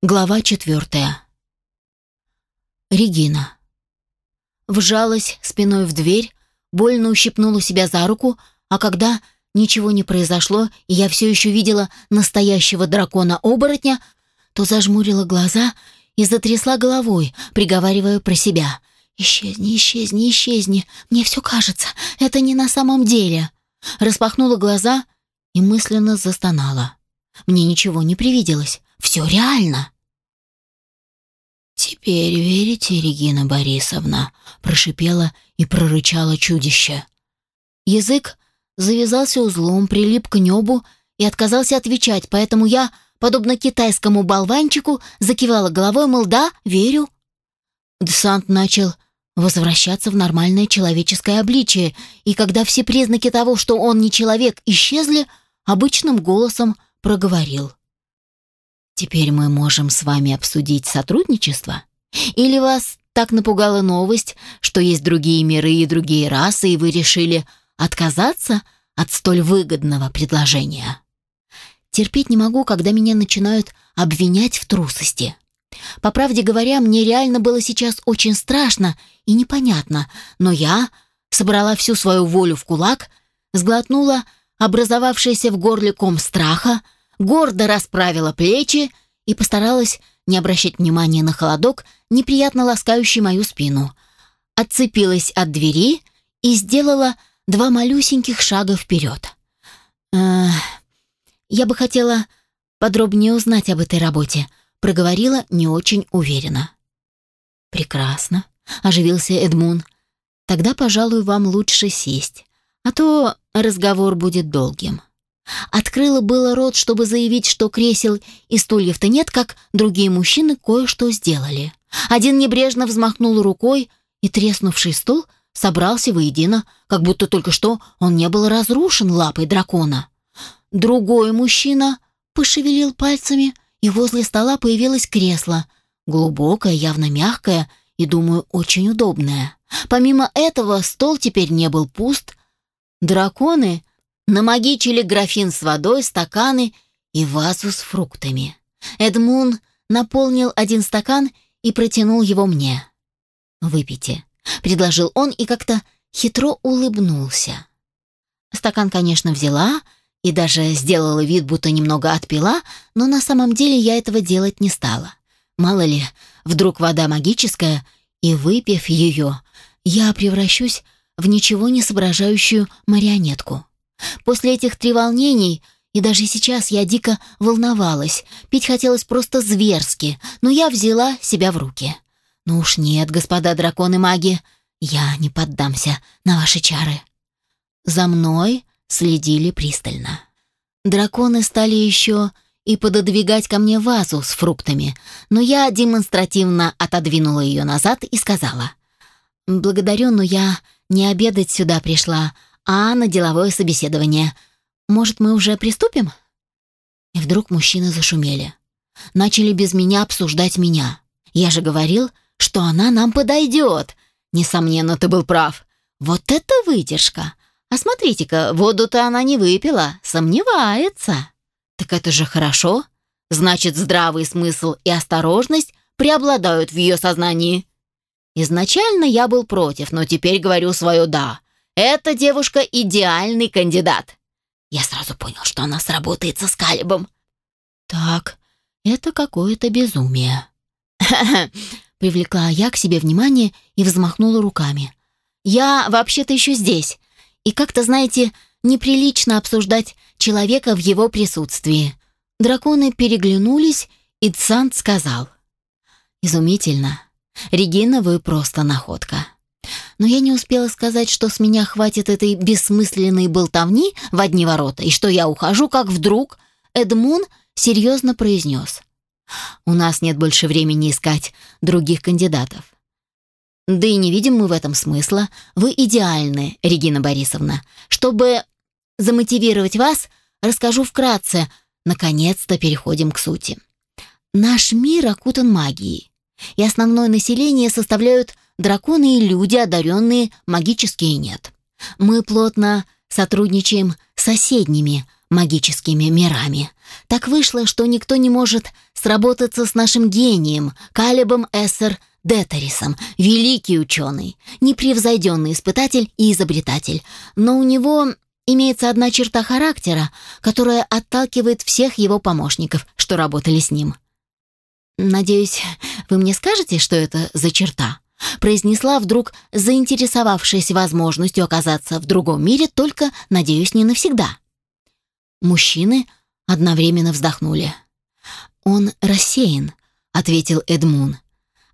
Глава четвертая. Регина. Вжалась спиной в дверь, больно ущипнула себя за руку, а когда ничего не произошло, и я все еще видела настоящего дракона-оборотня, то зажмурила глаза и затрясла головой, приговаривая про себя. «Исчезни, исчезни, исчезни, мне все кажется, это не на самом деле». Распахнула глаза и мысленно застонала. Мне ничего не привиделось. Все реально. «Теперь верите, Регина Борисовна?» — прошипела и прорычало чудище. Язык завязался узлом, прилип к небу и отказался отвечать, поэтому я, подобно китайскому болванчику, закивала головой, мол, да, верю. Десант начал возвращаться в нормальное человеческое обличие, и когда все признаки того, что он не человек, исчезли, обычным голосом проговорил. Теперь мы можем с вами обсудить сотрудничество? Или вас так напугала новость, что есть другие миры и другие расы, и вы решили отказаться от столь выгодного предложения? Терпеть не могу, когда меня начинают обвинять в трусости. По правде говоря, мне реально было сейчас очень страшно и непонятно, но я собрала всю свою волю в кулак, сглотнула образовавшийся в горле ком страха, гордо расправила плечи и постаралась не обращать внимания на холодок, неприятно ласкающий мою спину. Отцепилась от двери и сделала два малюсеньких шага вперед. «Э, «Я бы хотела подробнее узнать об этой работе», проговорила не очень уверенно. «Прекрасно», — оживился Эдмун. «Тогда, пожалуй, вам лучше сесть, а то разговор будет долгим». Открыла было рот, чтобы заявить, что кресел и стульев-то нет, как другие мужчины кое-что сделали. Один небрежно взмахнул рукой, и треснувший стул собрался воедино, как будто только что он не был разрушен лапой дракона. Другой мужчина пошевелил пальцами, и возле стола появилось кресло, глубокое, явно мягкое и, думаю, очень удобное. Помимо этого, стол теперь не был пуст. Драконы намагичили графин с водой, стаканы и вазу с фруктами. Эдмун наполнил один стакан и протянул его мне. «Выпейте», — предложил он и как-то хитро улыбнулся. Стакан, конечно, взяла и даже сделала вид, будто немного отпила, но на самом деле я этого делать не стала. Мало ли, вдруг вода магическая, и выпив ее, я превращусь в ничего не соображающую марионетку. После этих треволнений и даже сейчас я дико волновалась. Пить хотелось просто зверски, но я взяла себя в руки. Ну уж нет, господа драконы-маги, я не поддамся на ваши чары. За мной следили пристально. Драконы стали еще и пододвигать ко мне вазу с фруктами, но я демонстративно отодвинула ее назад и сказала. «Благодарю, но я не обедать сюда пришла, а на деловое собеседование. Может, мы уже приступим?» И вдруг мужчины зашумели. Начали без меня обсуждать меня. Я же говорил, что она нам подойдет. Несомненно, ты был прав. Вот это выдержка. А смотрите-ка, воду-то она не выпила, сомневается. Так это же хорошо. Значит, здравый смысл и осторожность преобладают в ее сознании. Изначально я был против, но теперь говорю свое «да». Эта девушка идеальный кандидат. Я сразу понял, что она сработается с Калибом. Так, это какое-то безумие. Привлекла я к себе внимание и взмахнула руками. Я вообще-то еще здесь. И как-то, знаете, неприлично обсуждать человека в его присутствии. Драконы переглянулись, и Цант сказал. «Изумительно. Регина, вы просто находка». Но я не успела сказать, что с меня хватит этой бессмысленной болтовни в одни ворота, и что я ухожу, как вдруг Эдмун серьезно произнес. «У нас нет больше времени искать других кандидатов. Да и не видим мы в этом смысла. Вы идеальны, Регина Борисовна. Чтобы замотивировать вас, расскажу вкратце. Наконец-то переходим к сути. Наш мир окутан магией, и основное население составляют Драконы и люди, одаренные, магические нет. Мы плотно сотрудничаем с соседними, магическими мирами. Так вышло, что никто не может сработаться с нашим гением, Калебом Эссер Детерисом, великий ученый, непревзойденный испытатель и изобретатель. Но у него имеется одна черта характера, которая отталкивает всех его помощников, что работали с ним. «Надеюсь, вы мне скажете, что это за черта?» Произнесла вдруг, заинтересовавшись возможностью оказаться в другом мире, только, надеюсь, не навсегда. Мужчины одновременно вздохнули. «Он рассеян», — ответил Эдмун.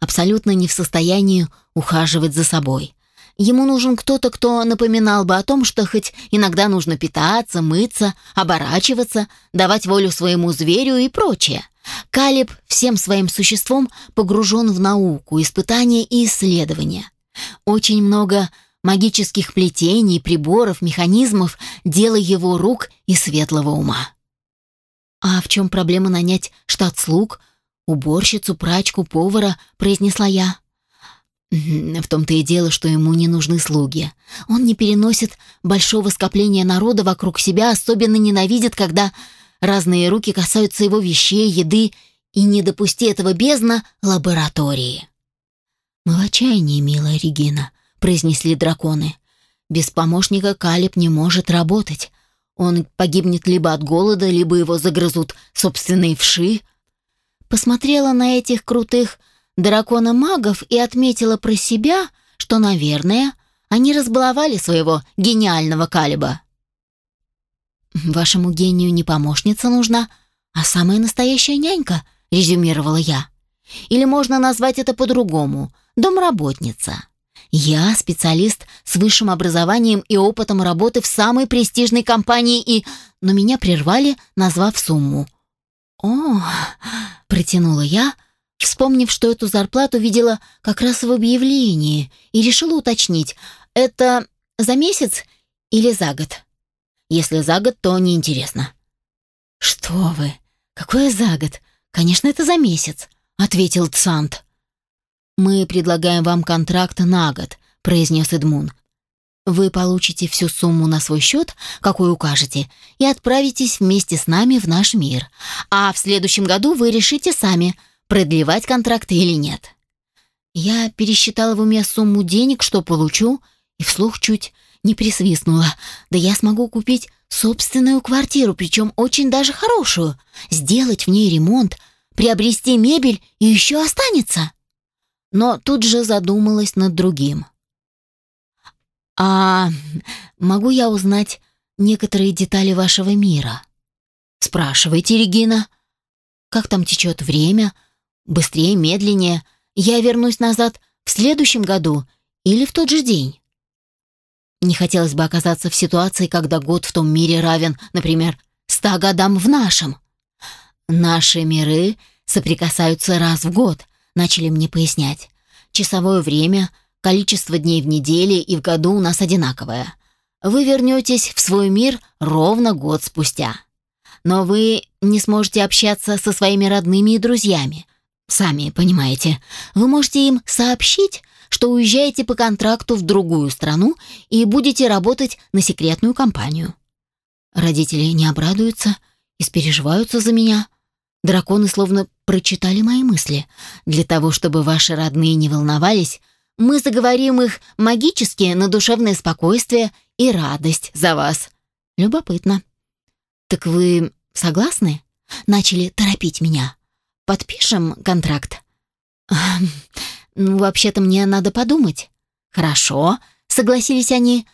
«Абсолютно не в состоянии ухаживать за собой. Ему нужен кто-то, кто напоминал бы о том, что хоть иногда нужно питаться, мыться, оборачиваться, давать волю своему зверю и прочее. Калиб всем своим существом погружен в науку, испытания и исследования. Очень много магических плетений, приборов, механизмов, дело его рук и светлого ума. «А в чем проблема нанять штат слуг, уборщицу, прачку, повара?» — произнесла я. В том-то и дело, что ему не нужны слуги. Он не переносит большого скопления народа вокруг себя, особенно ненавидит, когда разные руки касаются его вещей, еды, и не допусти этого бездна лаборатории. «Мы в отчаянии, милая Регина», произнесли драконы. Без помощника Калиб не может работать. Он погибнет либо от голода, либо его загрызут собственные вши. Посмотрела на этих крутых дракона-магов и отметила про себя, что, наверное, они разбаловали своего гениального Калиба. «Вашему гению не помощница нужна, а самая настоящая нянька», — резюмировала я. «Или можно назвать это по-другому — домработница». Я специалист с высшим образованием и опытом работы в самой престижной компании и... Но меня прервали, назвав сумму. «О!» — протянула я, вспомнив, что эту зарплату видела как раз в объявлении, и решила уточнить, это за месяц или за год? Если за год, то неинтересно. «Что вы? Какое за год? Конечно, это за месяц», — ответил Цант. «Мы предлагаем вам контракт на год», — произнес Эдмун. «Вы получите всю сумму на свой счет, какой укажете, и отправитесь вместе с нами в наш мир. А в следующем году вы решите сами, продлевать контракт или нет». Я пересчитала в уме сумму денег, что получу, и вслух чуть не присвистнула. Да я смогу купить собственную квартиру, причем очень даже хорошую, сделать в ней ремонт, приобрести мебель и еще останется но тут же задумалась над другим. «А могу я узнать некоторые детали вашего мира?» «Спрашивайте, Регина. Как там течет время? Быстрее, медленнее? Я вернусь назад в следующем году или в тот же день?» Не хотелось бы оказаться в ситуации, когда год в том мире равен, например, ста годам в нашем. Наши миры соприкасаются раз в год, начали мне пояснять. Часовое время, количество дней в неделе и в году у нас одинаковое. Вы вернетесь в свой мир ровно год спустя. Но вы не сможете общаться со своими родными и друзьями. Сами понимаете, вы можете им сообщить, что уезжаете по контракту в другую страну и будете работать на секретную компанию. Родители не обрадуются, испереживаются за меня, Драконы словно прочитали мои мысли. Для того, чтобы ваши родные не волновались, мы заговорим их магически на душевное спокойствие и радость за вас. Любопытно. Так вы согласны? Начали торопить меня. Подпишем контракт. Ну, вообще-то мне надо подумать. Хорошо, согласились они.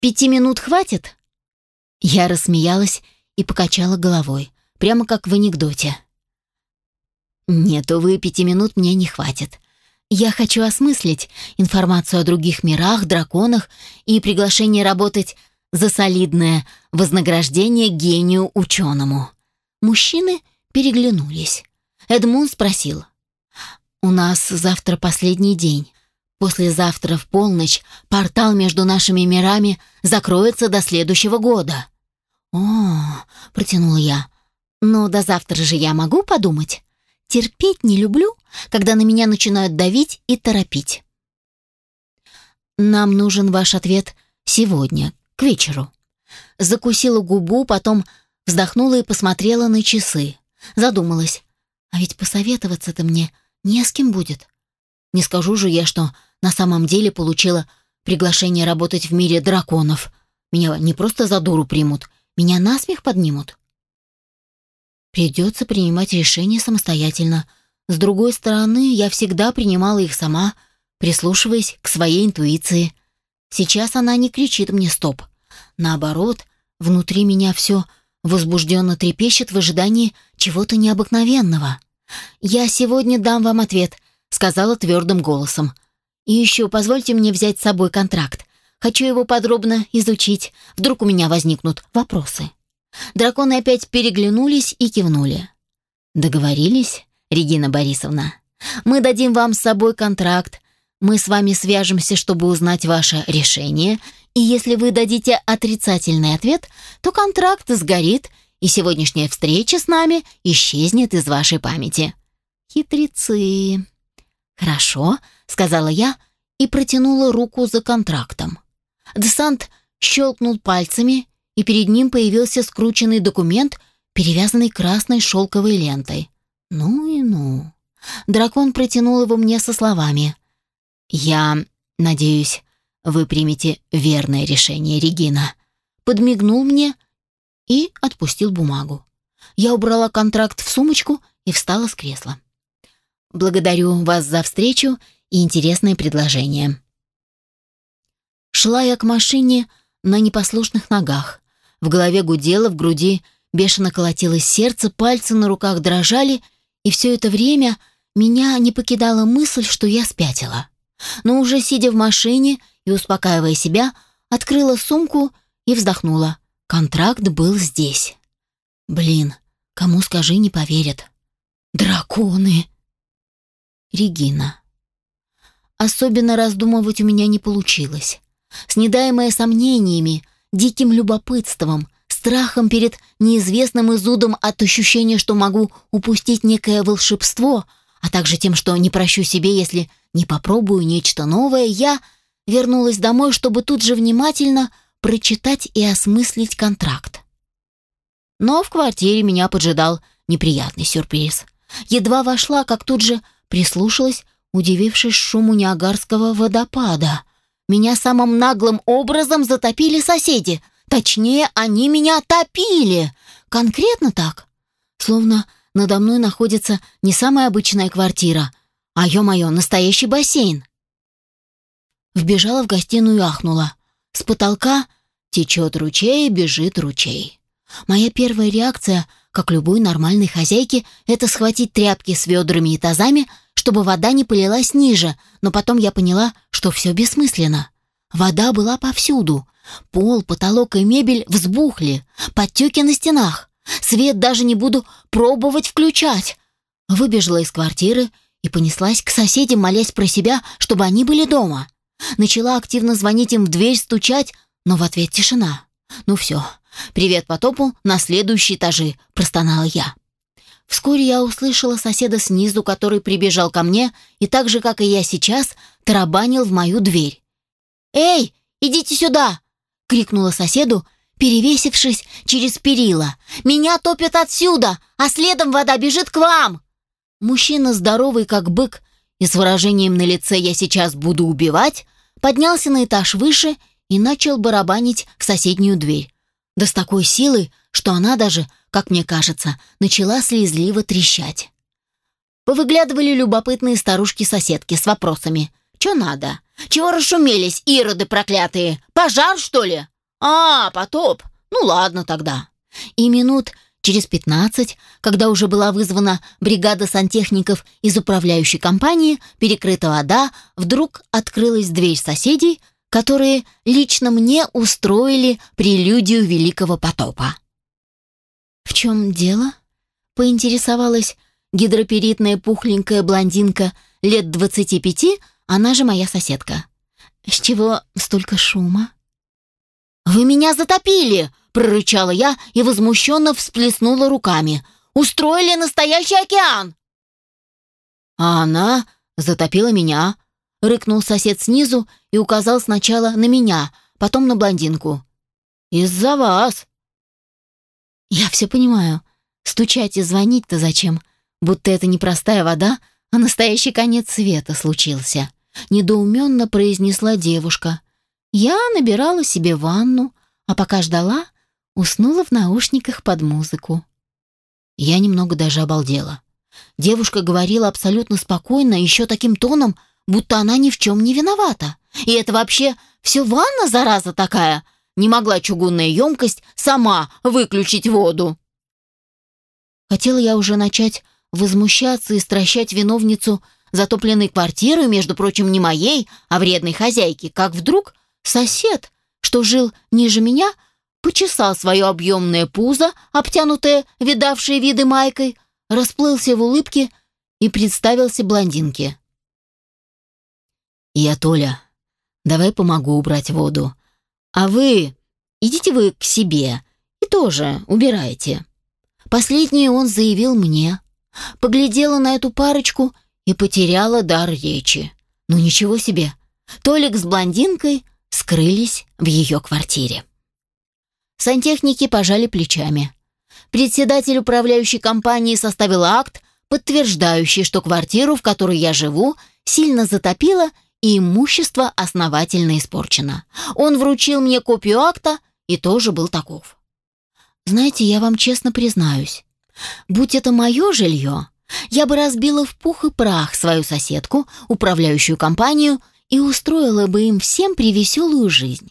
Пяти минут хватит? Я рассмеялась и покачала головой, прямо как в анекдоте. Нет, увы, пяти минут мне не хватит. Я хочу осмыслить информацию о других мирах, драконах и приглашение работать за солидное вознаграждение гению ученому. Мужчины переглянулись. Эдмун спросил. «У нас завтра последний день. Послезавтра в полночь портал между нашими мирами закроется до следующего года». «О, — протянула я, — но до завтра же я могу подумать?» Терпеть не люблю, когда на меня начинают давить и торопить. Нам нужен ваш ответ сегодня, к вечеру. Закусила губу, потом Вздохнула и посмотрела на часы. Задумалась. А ведь посоветоваться-то мне не с кем будет. Не скажу же я, что на самом деле получила приглашение работать в мире драконов. Меня не просто за дуру примут, меня насмех поднимут. Придется принимать решения самостоятельно. С другой стороны, я всегда принимала их сама, прислушиваясь к своей интуиции. Сейчас она не кричит мне «стоп». Наоборот, внутри меня все возбужденно трепещет в ожидании чего-то необыкновенного. «Я сегодня дам вам ответ», — сказала твердым голосом. «И еще позвольте мне взять с собой контракт. Хочу его подробно изучить. Вдруг у меня возникнут вопросы». Драконы опять переглянулись и кивнули. «Договорились, Регина Борисовна? Мы дадим вам с собой контракт, мы с вами свяжемся, чтобы узнать ваше решение, и если вы дадите отрицательный ответ, то контракт сгорит, и сегодняшняя встреча с нами исчезнет из вашей памяти. Хитрецы. Хорошо, сказала я и протянула руку за контрактом. Десант щелкнул пальцами, и перед ним появился скрученный документ, перевязанный красной шелковой лентой. Ну и ну. Дракон протянул его мне со словами: «Я надеюсь, вы примете верное решение, Регина». Подмигнул мне и отпустил бумагу. Я убрала контракт в сумочку и встала с кресла. «Благодарю вас за встречу и интересное предложение». Шла я к машине на непослушных ногах. В голове гудело, в груди бешено колотилось сердце, пальцы на руках дрожали, и все это время меня не покидала мысль, что я спятила но уже сидя в машине и успокаивая себя, открыла сумку и вздохнула. Контракт был здесь. Блин, кому скажи, не поверят. Драконы. Регина. Особенно раздумывать у меня не получилось. Снедаемая сомнениями, диким любопытством, страхом перед неизвестным изудом от ощущения, что могу упустить некое волшебство, а также тем, что не прощу себе, если не попробую нечто новое, я вернулась домой, чтобы тут же внимательно прочитать и осмыслить контракт. Но в квартире меня поджидал неприятный сюрприз. Едва вошла, как тут же прислушалась, удивившись шуму Ниагарского водопада. Меня самым наглым образом затопили соседи. Точнее, они меня топили. Конкретно так. Словно надо мной находится не самая обычная квартира — а ё-моё, настоящий бассейн. Вбежала в гостиную и ахнула. С потолка течет ручей, бежит ручей. Моя первая реакция, как любой нормальной хозяйки, это схватить тряпки с ведрами и тазами, чтобы вода не полилась ниже, но потом я поняла, что все бессмысленно. Вода была повсюду. Пол, потолок и мебель взбухли, подтеки на стенах. Свет даже не буду пробовать включать. Выбежала из квартиры и понеслась к соседям, молясь про себя, чтобы они были дома. Начала активно звонить им в дверь, стучать, но в ответ тишина. «Ну все, привет потопу на следующие этажи», — простонала я. Вскоре я услышала соседа снизу, который прибежал ко мне и так же, как и я сейчас, тарабанил в мою дверь. «Эй, идите сюда!» — крикнула соседу, перевесившись через перила. «Меня топят отсюда, а следом вода бежит к вам!» Мужчина, здоровый как бык, и с выражением на лице «я сейчас буду убивать», поднялся на этаж выше и начал барабанить в соседнюю дверь. Да с такой силой, что она даже, как мне кажется, начала слезливо трещать. Повыглядывали любопытные старушки-соседки с вопросами. «Чё надо? Чего расшумелись, ироды проклятые? Пожар, что ли? А, потоп? Ну ладно тогда». И минут Через 15, когда уже была вызвана бригада сантехников из управляющей компании, перекрыта вода, вдруг открылась дверь соседей, которые лично мне устроили прелюдию Великого потопа. «В чем дело?» — поинтересовалась гидроперитная пухленькая блондинка лет двадцати пяти, она же моя соседка. «С чего столько шума?» «Вы меня затопили!» прорычала я и возмущенно всплеснула руками. «Устроили настоящий океан!» «А она затопила меня», — рыкнул сосед снизу и указал сначала на меня, потом на блондинку. «Из-за вас». Я все понимаю. Стучать и звонить-то зачем? Будто это не простая вода, а настоящий конец света случился. Недоуменно произнесла девушка. Я набирала себе ванну, а пока ждала, уснула в наушниках под музыку. Я немного даже обалдела. Девушка говорила абсолютно спокойно, еще таким тоном, будто она ни в чем не виновата. И это вообще все ванна, зараза такая. Не могла чугунная емкость сама выключить воду. Хотела я уже начать возмущаться и стращать виновницу затопленной квартиры, между прочим, не моей, а вредной хозяйки, как вдруг сосед, что жил ниже меня, почесал свое объемное пузо, обтянутое видавшей виды майкой, расплылся в улыбке и представился блондинке. «Я Толя. Давай помогу убрать воду. А вы идите вы к себе и тоже убирайте». Последнее он заявил мне. Поглядела на эту парочку и потеряла дар речи. Ну ничего себе. Толик с блондинкой скрылись в ее квартире. Сантехники пожали плечами. Председатель управляющей компании составил акт, подтверждающий, что квартиру, в которой я живу, сильно затопило и имущество основательно испорчено. Он вручил мне копию акта и тоже был таков. Знаете, я вам честно признаюсь, будь это мое жилье, я бы разбила в пух и прах свою соседку, управляющую компанию, и устроила бы им всем привеселую жизнь.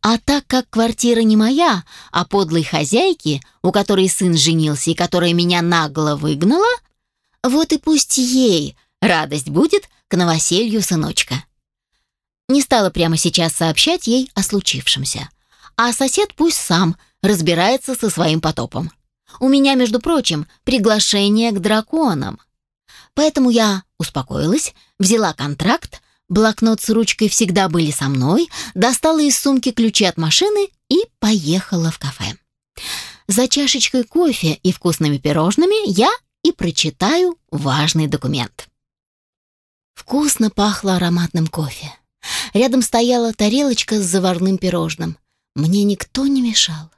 А так как квартира не моя, а подлой хозяйки, у которой сын женился и которая меня нагло выгнала, вот и пусть ей радость будет к новоселью сыночка. Не стала прямо сейчас сообщать ей о случившемся. А сосед пусть сам разбирается со своим потопом. У меня, между прочим, приглашение к драконам. Поэтому я успокоилась, взяла контракт, Блокнот с ручкой всегда были со мной, достала из сумки ключи от машины и поехала в кафе. За чашечкой кофе и вкусными пирожными я и прочитаю важный документ. Вкусно пахло ароматным кофе. Рядом стояла тарелочка с заварным пирожным. Мне никто не мешал.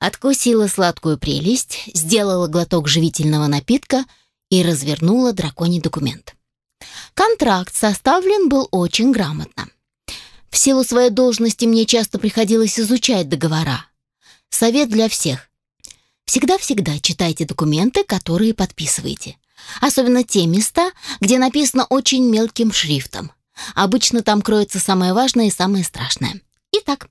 Откусила сладкую прелесть, сделала глоток живительного напитка и развернула драконий документ. Контракт составлен был очень грамотно. В силу своей должности мне часто приходилось изучать договора. Совет для всех. Всегда-всегда читайте документы, которые подписываете. Особенно те места, где написано очень мелким шрифтом. Обычно там кроется самое важное и самое страшное. Итак,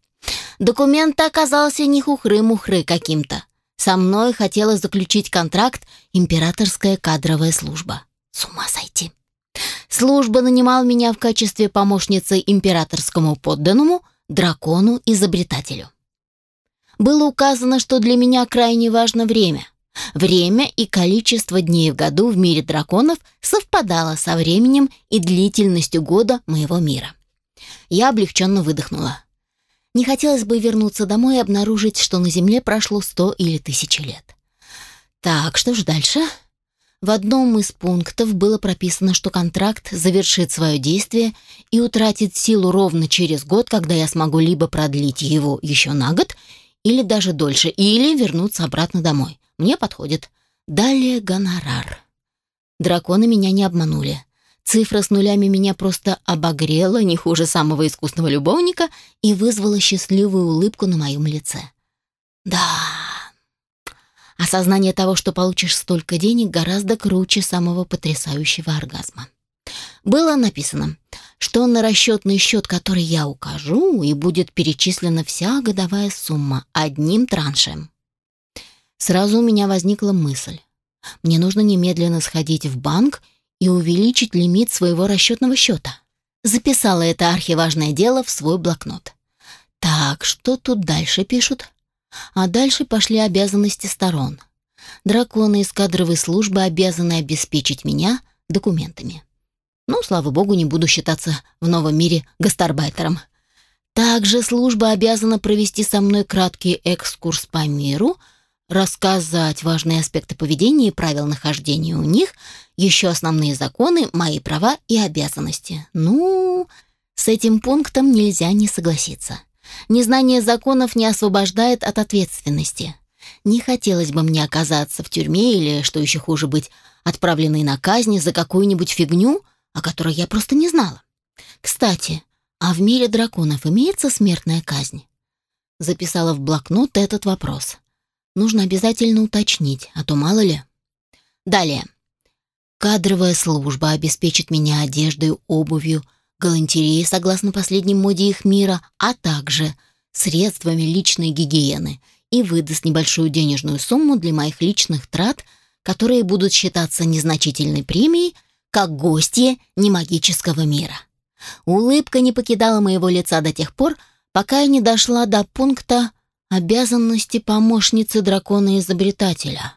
документ оказался не хухры-мухры каким-то. Со мной хотела заключить контракт императорская кадровая служба. С ума сойти. Служба нанимал меня в качестве помощницы императорскому подданному, дракону-изобретателю. Было указано, что для меня крайне важно время. Время и количество дней в году в мире драконов совпадало со временем и длительностью года моего мира. Я облегченно выдохнула. Не хотелось бы вернуться домой и обнаружить, что на Земле прошло сто или тысячи лет. Так, что же дальше? В одном из пунктов было прописано, что контракт завершит свое действие и утратит силу ровно через год, когда я смогу либо продлить его еще на год, или даже дольше, или вернуться обратно домой. Мне подходит. Далее гонорар. Драконы меня не обманули. Цифра с нулями меня просто обогрела, не хуже самого искусного любовника, и вызвала счастливую улыбку на моем лице. Да, Осознание того, что получишь столько денег, гораздо круче самого потрясающего оргазма. Было написано, что на расчетный счет, который я укажу, и будет перечислена вся годовая сумма одним траншем. Сразу у меня возникла мысль. Мне нужно немедленно сходить в банк и увеличить лимит своего расчетного счета. Записала это архиважное дело в свой блокнот. Так, что тут дальше пишут? А дальше пошли обязанности сторон. Драконы из кадровой службы обязаны обеспечить меня документами. Ну, слава богу, не буду считаться в новом мире гастарбайтером. Также служба обязана провести со мной краткий экскурс по миру, рассказать важные аспекты поведения и правил нахождения у них, еще основные законы, мои права и обязанности. Ну, с этим пунктом нельзя не согласиться. Незнание законов не освобождает от ответственности. Не хотелось бы мне оказаться в тюрьме или, что еще хуже быть, отправленной на казнь за какую-нибудь фигню, о которой я просто не знала. Кстати, а в мире драконов имеется смертная казнь? Записала в блокнот этот вопрос. Нужно обязательно уточнить, а то мало ли. Далее. Кадровая служба обеспечит меня одеждой, обувью, галантереей согласно последней моде их мира, а также средствами личной гигиены и выдаст небольшую денежную сумму для моих личных трат, которые будут считаться незначительной премией, как гостья немагического мира. Улыбка не покидала моего лица до тех пор, пока я не дошла до пункта обязанности помощницы дракона-изобретателя.